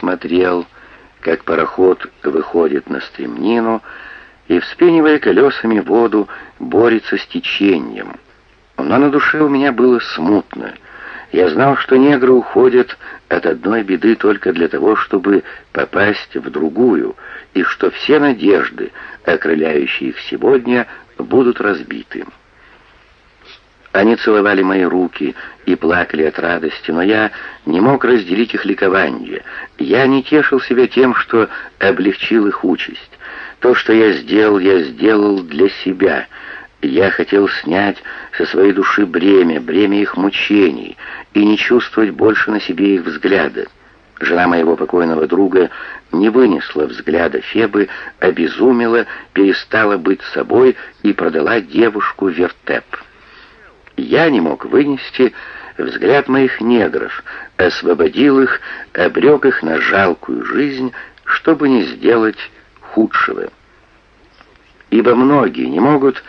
смотрел, как пароход выходит на стремнину и, вспенивая колесами воду, борется с течением. Но на душе у меня было смутно. Я знал, что негры уходят от одной беды только для того, чтобы попасть в другую, и что все надежды, окрыляющие их сегодня, будут разбиты. Они целовали мои руки и плакали от радости, но я не мог разделить их ликование. Я не тешил себя тем, что облегчил их участь. То, что я сделал, я сделал для себя. Я хотел снять со своей души бремя, бремя их мучений, и не чувствовать больше на себе их взгляда. Жена моего покойного друга не вынесла взгляда Фебы, обезумела, перестала быть собой и продала девушку вертеп. Я не мог вынести взгляд моих негров, освободил их, обрек их на жалкую жизнь, чтобы не сделать худшего. Ибо многие не могут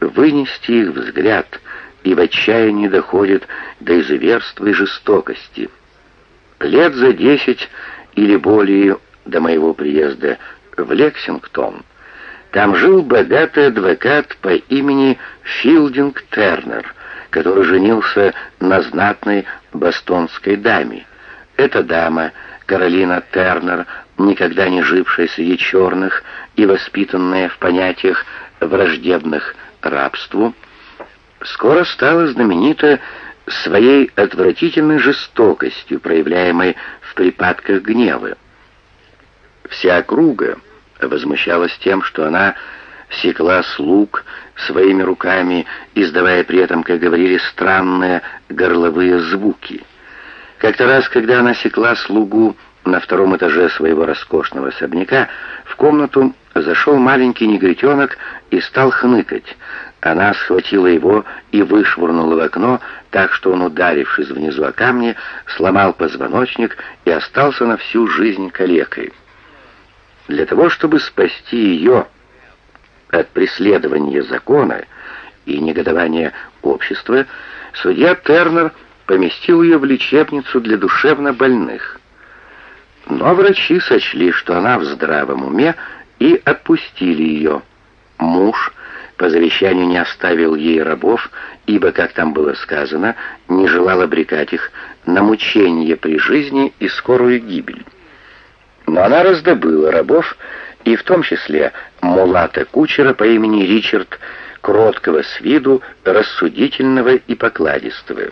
вынести их взгляд и в отчаянии доходят до изуверства и жестокости. Лет за десять или более до моего приезда в Лексингтон там жил богатый адвокат по имени Филдинг Тернер, который женился на знатной бостонской даме. Эта дама, Каролина Тернер, никогда не жившая среди черных и воспитанная в понятиях враждебных рабству, скоро стала знаменита своей отвратительной жестокостью, проявляемой в припадках гнева. Вся округа возмущалась тем, что она секла слуг своими руками, издавая при этом, как говорили, странные горловые звуки. Как-то раз, когда она секла слугу на втором этаже своего роскошного особняка, в комнату зашел маленький негритенок и стал хныкать. Она схватила его и вышвырнула в окно, так что он, ударившись внизу о камни, сломал позвоночник и остался на всю жизнь калекой. Для того, чтобы спасти ее от преследования закона и негодования общества, судья Тернер поместил ее в лечебницу для душевнобольных. Но врачи сочли, что она в здравом уме, и отпустили ее. Муж по завещанию не оставил ей рабов, ибо, как там было сказано, не желал обрекать их на мучение при жизни и скорую гибель. Но она раздобыла рабов, и в том числе мулата-кучера по имени Ричард, кроткого с виду, рассудительного и покладистого.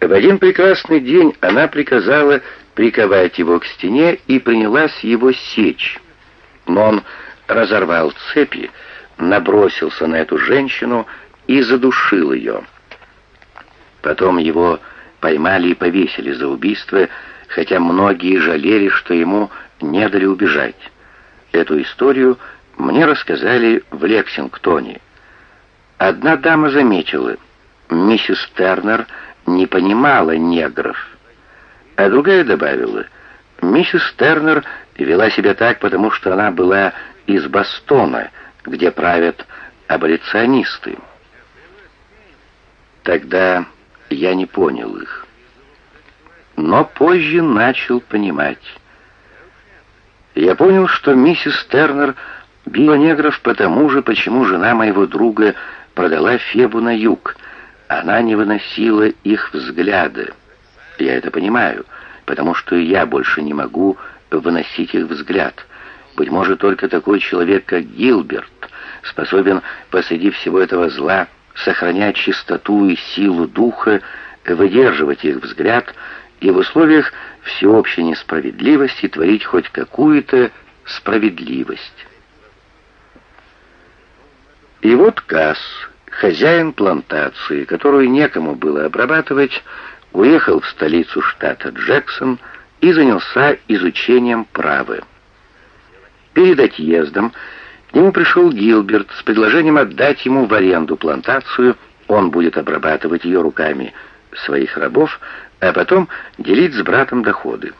В один прекрасный день она приказала приковать его к стене и принялась его сечь. Но он разорвал цепи, набросился на эту женщину и задушил ее. Потом его поймали и повесили за убийство, хотя многие жалели, что ему не дали убежать. Эту историю мне рассказали в Лексингтоне. Одна дама заметила, миссис Тернер не понимала негров, а другая добавила, миссис Тернер вела себя так, потому что она была из Бостона, где правят аболиционисты. Тогда я не понял их. Но позже начал понимать. Я понял, что миссис Тернер била негров потому же, почему жена моего друга продала Фебу на юг. Она не выносила их взгляды. Я это понимаю, потому что я больше не могу выносить их взгляд. Быть может, только такой человек, как Гилберт, способен посреди всего этого зла сохранять чистоту и силу духа, выдерживать их взгляд и в условиях всеобщей несправедливости творить хоть какую-то справедливость. И вот Касс, хозяин плантации, которую некому было обрабатывать, уехал в столицу штата Джексон и занялся изучением права. Перед отъездом к нему пришел Гилберт с предложением отдать ему в аренду плантацию, он будет обрабатывать ее руками своих рабов, а потом делить с братом доходы.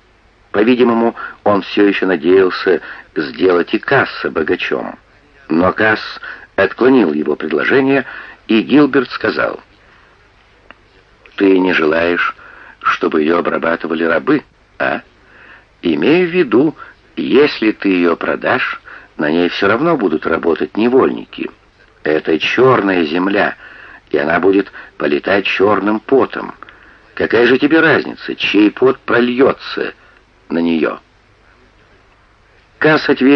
По-видимому, он все еще надеялся сделать и Касса богачом. Но Касс отклонил его предложение, и Гилберт сказал, «Ты не желаешь, чтобы ее обрабатывали рабы, а? Имею в виду, если ты ее продашь, на ней все равно будут работать невольники. Это черная земля, и она будет полетать черным потом. Какая же тебе разница, чей пот прольется на нее?» Касс ответил,